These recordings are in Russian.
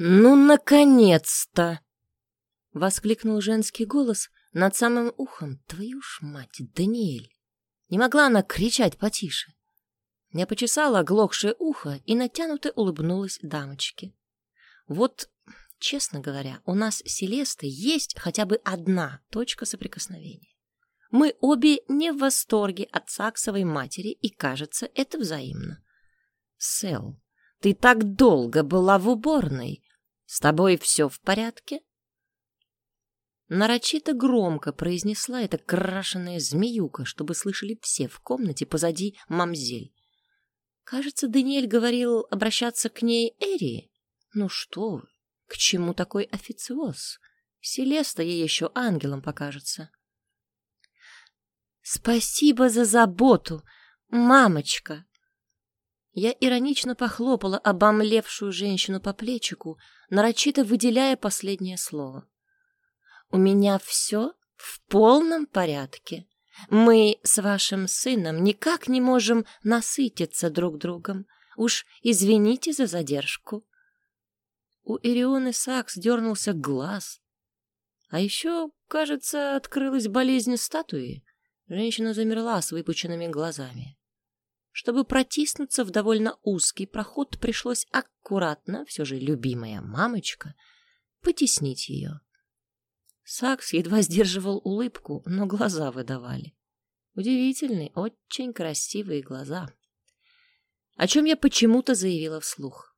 «Ну, наконец-то!» — воскликнул женский голос над самым ухом. «Твою ж мать, Даниэль!» Не могла она кричать потише. Я почесала оглохшее ухо и натянуто улыбнулась дамочке. Вот, честно говоря, у нас с Селестой есть хотя бы одна точка соприкосновения. Мы обе не в восторге от саксовой матери, и, кажется, это взаимно. Сэл, ты так долго была в уборной. С тобой все в порядке? Нарочито громко произнесла эта крашеная змеюка, чтобы слышали все в комнате позади мамзель. Кажется, Даниэль говорил обращаться к ней Эри. Ну что к чему такой официоз? Селеста ей еще ангелом покажется. Спасибо за заботу, мамочка. Я иронично похлопала обомлевшую женщину по плечику, нарочито выделяя последнее слово. У меня все в полном порядке. Мы с вашим сыном никак не можем насытиться друг другом. Уж извините за задержку. У Ирионы Сакс дернулся глаз. А еще, кажется, открылась болезнь статуи. Женщина замерла с выпученными глазами. Чтобы протиснуться в довольно узкий проход, пришлось аккуратно, все же любимая мамочка, потеснить ее. Сакс едва сдерживал улыбку, но глаза выдавали. Удивительные, очень красивые глаза. О чем я почему-то заявила вслух.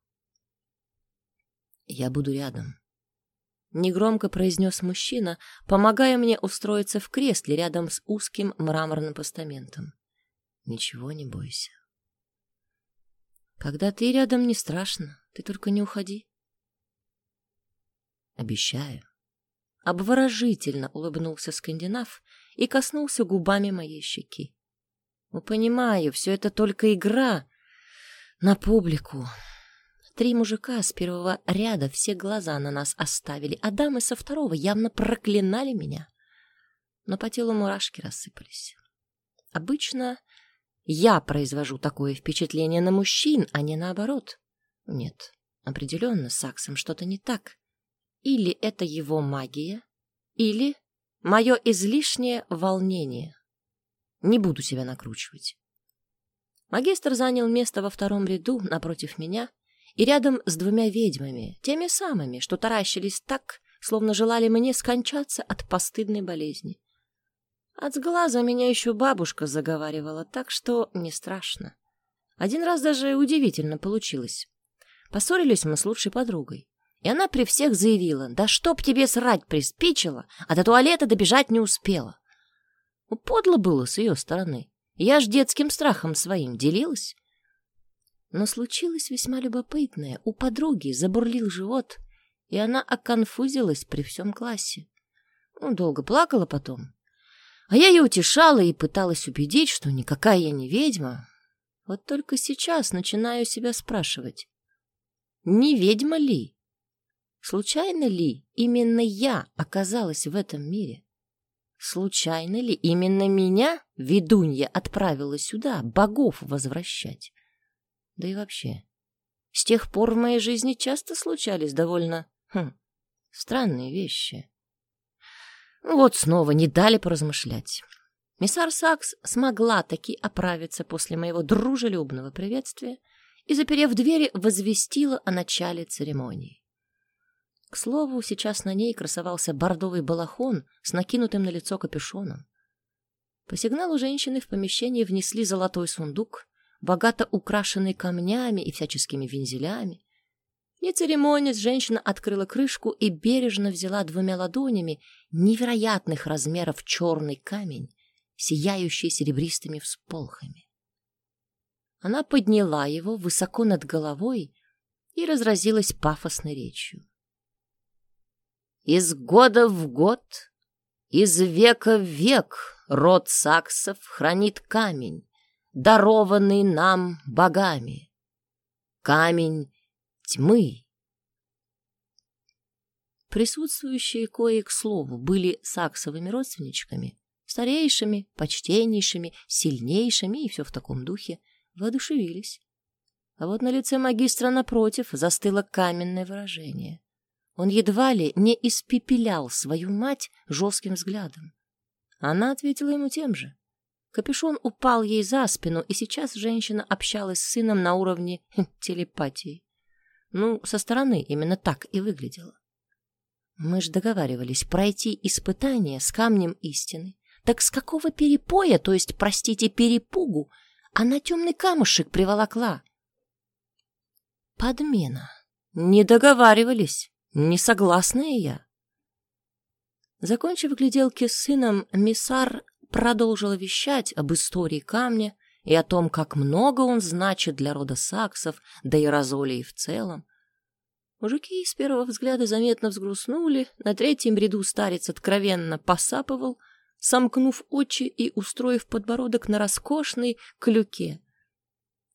«Я буду рядом», — негромко произнес мужчина, помогая мне устроиться в кресле рядом с узким мраморным постаментом. «Ничего не бойся». «Когда ты рядом, не страшно. Ты только не уходи». «Обещаю». Обворожительно улыбнулся скандинав и коснулся губами моей щеки. Ну, понимаю, все это только игра на публику. Три мужика с первого ряда все глаза на нас оставили, а дамы со второго явно проклинали меня. Но по телу мурашки рассыпались. Обычно я произвожу такое впечатление на мужчин, а не наоборот. Нет, определенно с Саксом что-то не так. Или это его магия, или мое излишнее волнение. Не буду себя накручивать. Магистр занял место во втором ряду напротив меня и рядом с двумя ведьмами, теми самыми, что таращились так, словно желали мне скончаться от постыдной болезни. От сглаза меня еще бабушка заговаривала, так что не страшно. Один раз даже удивительно получилось. Поссорились мы с лучшей подругой. И она при всех заявила, да чтоб тебе срать приспичило, а до туалета добежать не успела. Ну, подло было с ее стороны. Я ж детским страхом своим делилась. Но случилось весьма любопытное. У подруги забурлил живот, и она оконфузилась при всем классе. Ну, долго плакала потом. А я ее утешала и пыталась убедить, что никакая я не ведьма. Вот только сейчас начинаю себя спрашивать, не ведьма ли? Случайно ли именно я оказалась в этом мире? Случайно ли именно меня ведунья отправила сюда богов возвращать? Да и вообще, с тех пор в моей жизни часто случались довольно хм, странные вещи. Вот снова не дали поразмышлять. Миссар Сакс смогла таки оправиться после моего дружелюбного приветствия и, заперев двери, возвестила о начале церемонии. К слову, сейчас на ней красовался бордовый балахон с накинутым на лицо капюшоном. По сигналу женщины в помещение внесли золотой сундук, богато украшенный камнями и всяческими вензелями. Не церемонясь, женщина открыла крышку и бережно взяла двумя ладонями невероятных размеров черный камень, сияющий серебристыми всполхами. Она подняла его высоко над головой и разразилась пафосной речью. Из года в год, из века в век род саксов хранит камень, дарованный нам богами. Камень тьмы. Присутствующие кое к слову были саксовыми родственничками, старейшими, почтеннейшими, сильнейшими и все в таком духе, воодушевились. А вот на лице магистра напротив застыло каменное выражение. Он едва ли не испепелял свою мать жестким взглядом. Она ответила ему тем же. Капюшон упал ей за спину, и сейчас женщина общалась с сыном на уровне телепатии. Ну, со стороны именно так и выглядело. Мы же договаривались пройти испытание с камнем истины. Так с какого перепоя, то есть, простите, перепугу, она темный камушек приволокла? Подмена. Не договаривались. Не согласная я. Закончив гляделки с сыном, миссар продолжила вещать об истории камня и о том, как много он значит для рода саксов, да и Розолии в целом. Мужики с первого взгляда заметно взгрустнули, на третьем ряду старец откровенно посапывал, сомкнув очи и устроив подбородок на роскошной клюке.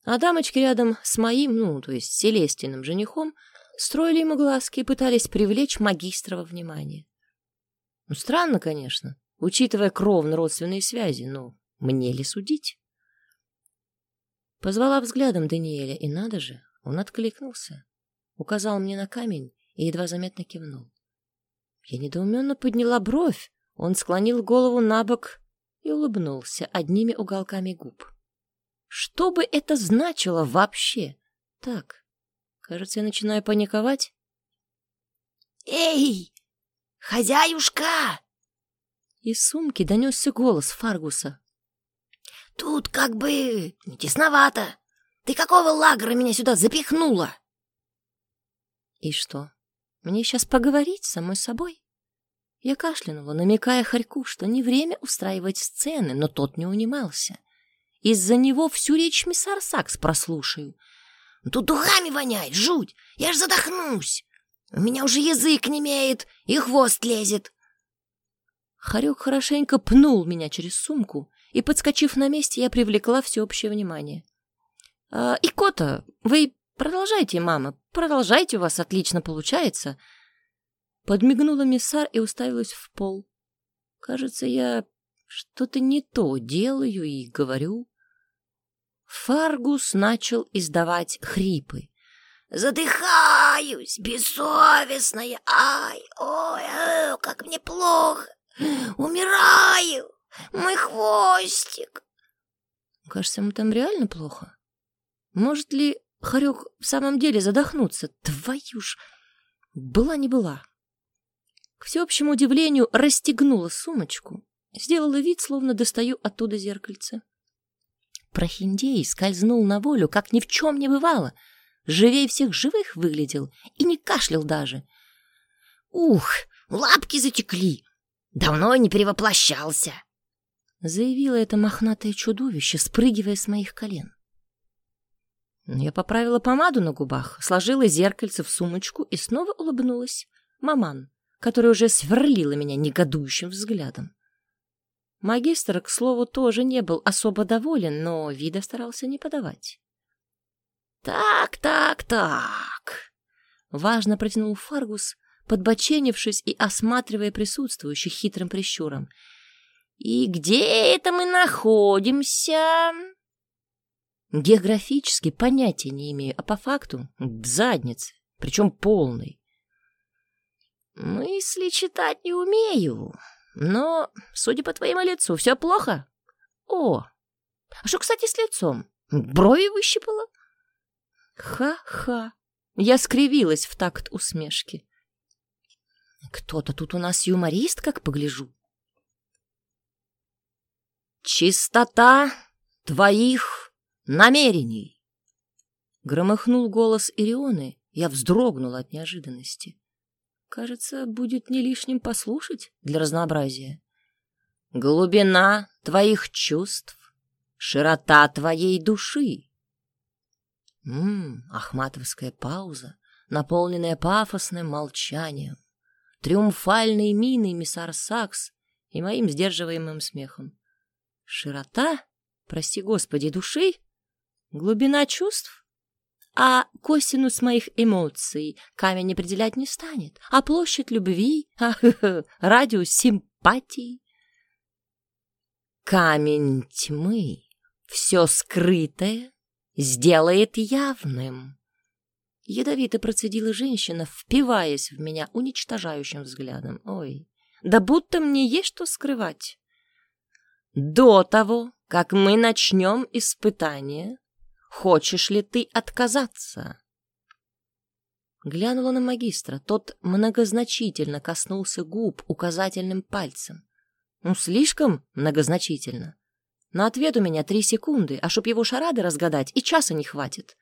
А дамочки рядом с моим, ну, то есть Селестиным женихом, строили ему глазки и пытались привлечь магистрова внимание. Ну, странно, конечно, учитывая кровно-родственные связи, но мне ли судить? Позвала взглядом Даниэля, и надо же, он откликнулся. Указал мне на камень и едва заметно кивнул. Я недоуменно подняла бровь, он склонил голову на бок и улыбнулся одними уголками губ. Что бы это значило вообще? Так, кажется, я начинаю паниковать. «Эй, хозяюшка!» Из сумки донесся голос Фаргуса. «Тут как бы тесновато. Ты какого лагера меня сюда запихнула?» «И что, мне сейчас поговорить с самой собой?» Я кашлянула, намекая Харьку, что не время устраивать сцены, но тот не унимался. Из-за него всю речь миссар Сакс прослушаю. Тут духами воняет, жуть! Я ж задохнусь! У меня уже язык не имеет и хвост лезет. Харек хорошенько пнул меня через сумку, и, подскочив на месте, я привлекла всеобщее внимание. «А, «Икота, вы продолжайте, мама, продолжайте, у вас отлично получается», Подмигнула миссар и уставилась в пол. Кажется, я что-то не то делаю и говорю. Фаргус начал издавать хрипы. «Задыхаюсь, бессовестная! Ай, ой, ой, как мне плохо! Умираю! Мой хвостик!» Кажется, ему там реально плохо. Может ли Харек в самом деле задохнуться? Твою ж! Была не была. К всеобщему удивлению расстегнула сумочку, сделала вид, словно достаю оттуда зеркальце. Прохиндей скользнул на волю, как ни в чем не бывало. Живей всех живых выглядел и не кашлял даже. «Ух, лапки затекли! Давно не перевоплощался!» Заявило это мохнатое чудовище, спрыгивая с моих колен. Я поправила помаду на губах, сложила зеркальце в сумочку и снова улыбнулась. Маман который уже сверлила меня негодующим взглядом. Магистр, к слову, тоже не был особо доволен, но вида старался не подавать. «Так, так, так!» — важно протянул Фаргус, подбоченившись и осматривая присутствующих хитрым прищуром. «И где это мы находимся?» Географически понятия не имею, а по факту — в заднице, причем полной. Мысли читать не умею, но, судя по твоему лицу, все плохо. О, а что, кстати, с лицом? Брови выщипала? Ха-ха. Я скривилась в такт усмешки. Кто-то тут у нас юморист, как погляжу. Чистота твоих намерений. Громыхнул голос Ирионы. Я вздрогнула от неожиданности. Кажется, будет не лишним послушать для разнообразия. Глубина твоих чувств, широта твоей души. Ммм, ахматовская пауза, наполненная пафосным молчанием, триумфальной миной миссар Сакс и моим сдерживаемым смехом. Широта, прости господи, души? Глубина чувств? А косинус моих эмоций камень определять не станет, а площадь любви, а радиус симпатии. Камень тьмы, все скрытое сделает явным. Ядовито процедила женщина, впиваясь в меня уничтожающим взглядом. Ой, да будто мне есть что скрывать. До того, как мы начнем испытание, хочешь ли ты отказаться? Глянула на магистра. Тот многозначительно коснулся губ указательным пальцем. Ну, слишком многозначительно. На ответ у меня три секунды, а чтоб его шарады разгадать, и часа не хватит.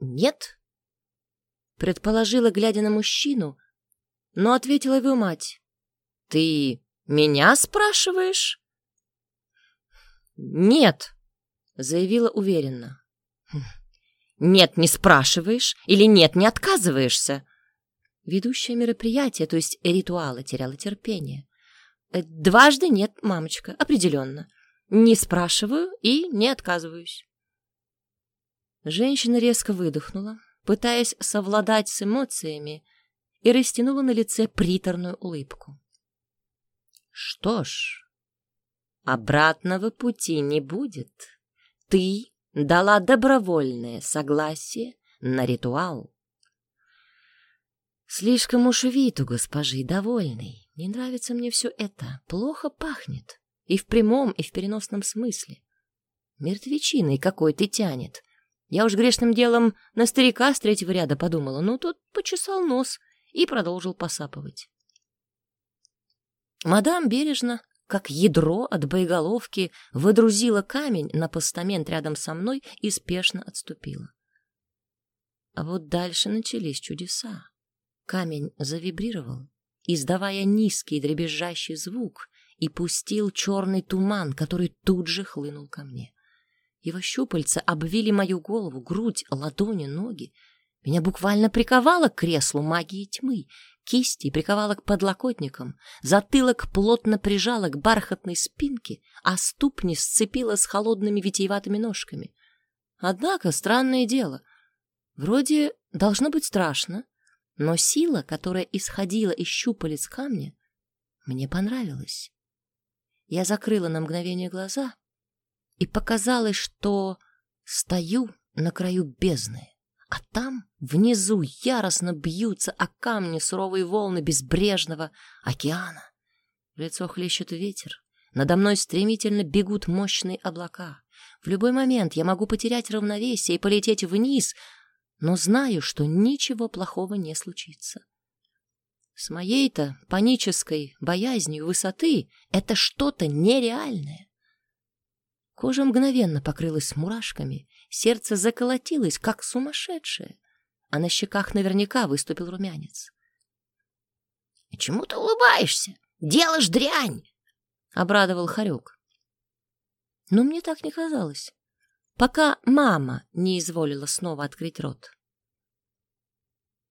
«Нет?» Предположила, глядя на мужчину, но ответила его мать. «Ты меня спрашиваешь?» «Нет», — заявила уверенно. «Хм, «Нет, не спрашиваешь» или «нет, не отказываешься». Ведущая мероприятие, то есть ритуала, теряла терпение. «Э, «Дважды нет, мамочка, определенно. Не спрашиваю и не отказываюсь». Женщина резко выдохнула, пытаясь совладать с эмоциями, и растянула на лице приторную улыбку. «Что ж, обратного пути не будет. Ты дала добровольное согласие на ритуал. Слишком уж вид у госпожи довольный. Не нравится мне все это. Плохо пахнет. И в прямом, и в переносном смысле. Мертвечиной какой-то тянет. Я уж грешным делом на старика с третьего ряда подумала, но тот почесал нос и продолжил посапывать. Мадам бережно как ядро от боеголовки, выдрузила камень на постамент рядом со мной и спешно отступила. А вот дальше начались чудеса. Камень завибрировал, издавая низкий дребезжащий звук, и пустил черный туман, который тут же хлынул ко мне. Его щупальца обвили мою голову, грудь, ладони, ноги. Меня буквально приковало к креслу магии тьмы, Кисти приковала к подлокотникам, затылок плотно прижала к бархатной спинке, а ступни сцепила с холодными витиеватыми ножками. Однако странное дело. Вроде должно быть страшно, но сила, которая исходила из щупалец камня, мне понравилась. Я закрыла на мгновение глаза, и показалось, что стою на краю бездны. А там, внизу, яростно бьются о камни суровые волны безбрежного океана. В лицо хлещет ветер. Надо мной стремительно бегут мощные облака. В любой момент я могу потерять равновесие и полететь вниз, но знаю, что ничего плохого не случится. С моей-то панической боязнью высоты это что-то нереальное. Кожа мгновенно покрылась мурашками, Сердце заколотилось, как сумасшедшее, а на щеках наверняка выступил румянец. — Чему ты улыбаешься? Делаешь дрянь! — обрадовал Харек. Но мне так не казалось, пока мама не изволила снова открыть рот.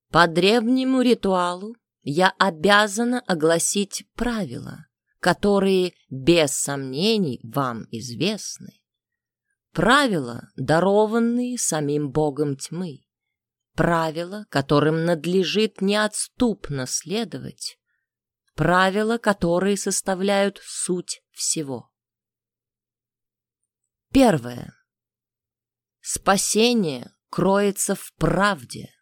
По древнему ритуалу я обязана огласить правила, которые, без сомнений, вам известны. Правила, дарованные самим богом тьмы. Правила, которым надлежит неотступно следовать. Правила, которые составляют суть всего. Первое. Спасение кроется в правде,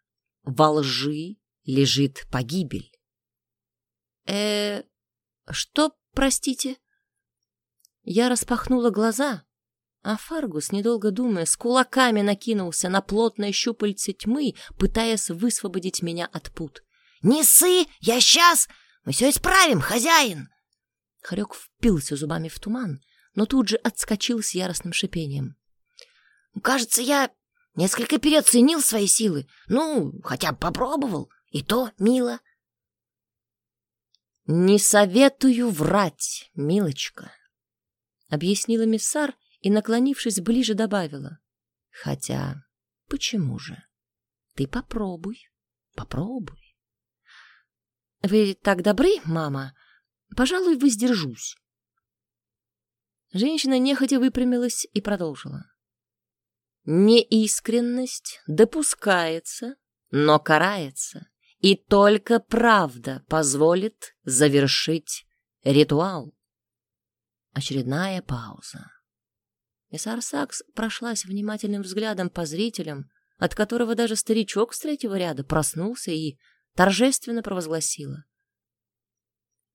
во лжи лежит погибель. Э, что, простите? Я распахнула глаза, а Фаргус, недолго думая, с кулаками накинулся на плотное щупальце тьмы, пытаясь высвободить меня от пут. «Не ссы! Я сейчас! Мы все исправим, хозяин!» Хорек впился зубами в туман, но тут же отскочил с яростным шипением. «Кажется, я несколько переоценил свои силы. Ну, хотя бы попробовал. И то мило». «Не советую врать, милочка», — объяснила миссар и, наклонившись ближе, добавила. Хотя, почему же? Ты попробуй, попробуй. Вы так добры, мама? Пожалуй, воздержусь. Женщина нехотя выпрямилась и продолжила. Неискренность допускается, но карается, и только правда позволит завершить ритуал. Очередная пауза. Мисс Арсакс прошлась внимательным взглядом по зрителям, от которого даже старичок с третьего ряда проснулся и торжественно провозгласила.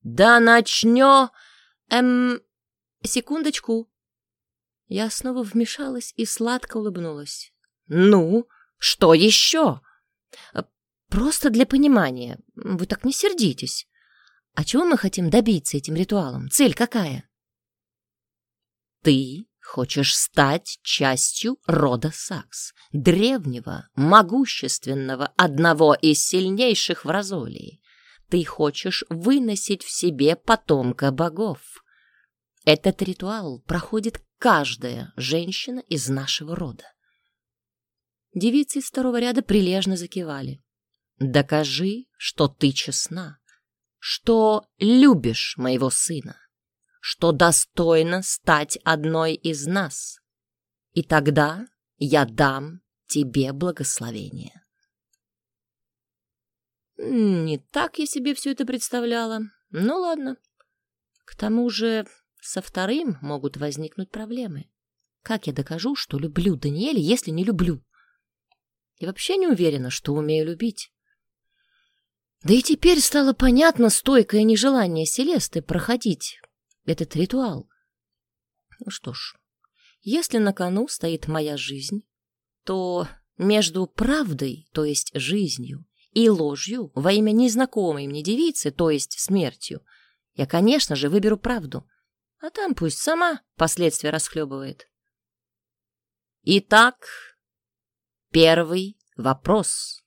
«Да начнё... эм... секундочку». Я снова вмешалась и сладко улыбнулась. «Ну, что еще?» «Э, «Просто для понимания. Вы так не сердитесь. А чего мы хотим добиться этим ритуалом? Цель какая?» «Ты Хочешь стать частью рода Сакс, древнего, могущественного, одного из сильнейших в Розолии. Ты хочешь выносить в себе потомка богов. Этот ритуал проходит каждая женщина из нашего рода. Девицы из второго ряда прилежно закивали. Докажи, что ты честна, что любишь моего сына что достойно стать одной из нас. И тогда я дам тебе благословение. Не так я себе все это представляла. Ну ладно. К тому же со вторым могут возникнуть проблемы. Как я докажу, что люблю Даниэля, если не люблю? И вообще не уверена, что умею любить. Да и теперь стало понятно стойкое нежелание Селесты проходить этот ритуал. Ну что ж, если на кону стоит моя жизнь, то между правдой, то есть жизнью, и ложью во имя незнакомой мне девицы, то есть смертью, я, конечно же, выберу правду, а там пусть сама последствия расхлебывает. Итак, первый вопрос.